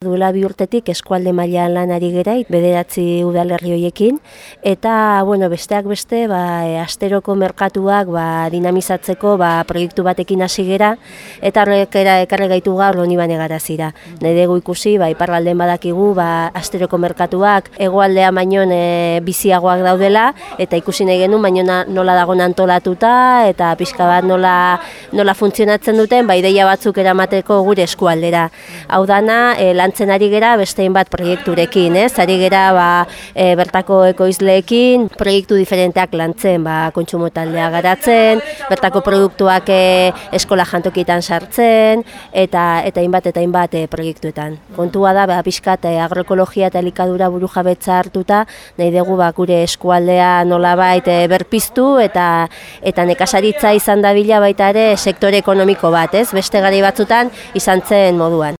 Duela bi urtetik eskualde mailan lan ari gera, bederatzi udalerri hoiekin, eta bueno, besteak beste, ba, e, asteroko merkatuak ba, dinamizatzeko ba, proiektu batekin hasi gera, eta horrek ekarri gaitu gaur honi bane garazira. Nahi dugu ikusi, ba, iparralden badakigu, ba, asteroko merkatuak egoaldea mainon e, biziagoak daudela, eta ikusi nahi genuen, baino nola dago antolatuta, eta pixka bat nola, nola funtzionatzen duten, ba, ideia batzuk eramateko gure eskualdera. Hau dana, e, lantzen ari gera bestein bat proiekturekin, ez? Ari gera ba, e, bertako ekoizleekin proiektu diferenteak lantzen, ba, kontsumo taldea garatzen, bertako produktuak e, eskola jantokitan sartzen, eta eta hainbat eta hainbat e, proiektuetan. Kontua da, ba, pixkat e, agroekologia eta elikadura buru jabetza hartuta, nahi dugu ba, gure eskualdea nolabait e, berpiztu, eta eta nekasaritza izan da bila baita ere sektore ekonomiko bat, ez? Beste gari batzutan izan zen moduan.